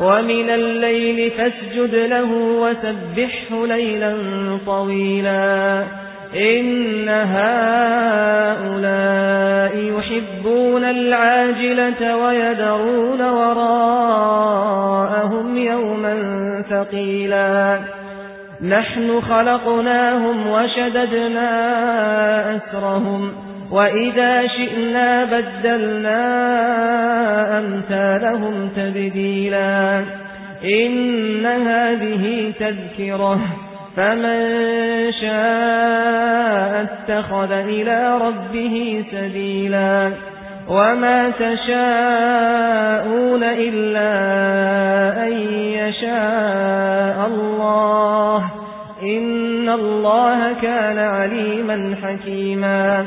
ومن الليل فاسجد له وسبحه ليلا طويلا. إن هؤلاء يحبون العاجلة ويدرون وراءهم يوما ثقيلا. نحن خلقناهم وشددنا أسرهم. وإذا شئنا بدلنا أمثالهم تبديلا إن هذه تذكرة فمن شاء اتخذ إلى ربه سبيلا وما تشاءون إلا أن يشاء الله إن الله كان عليما حكيما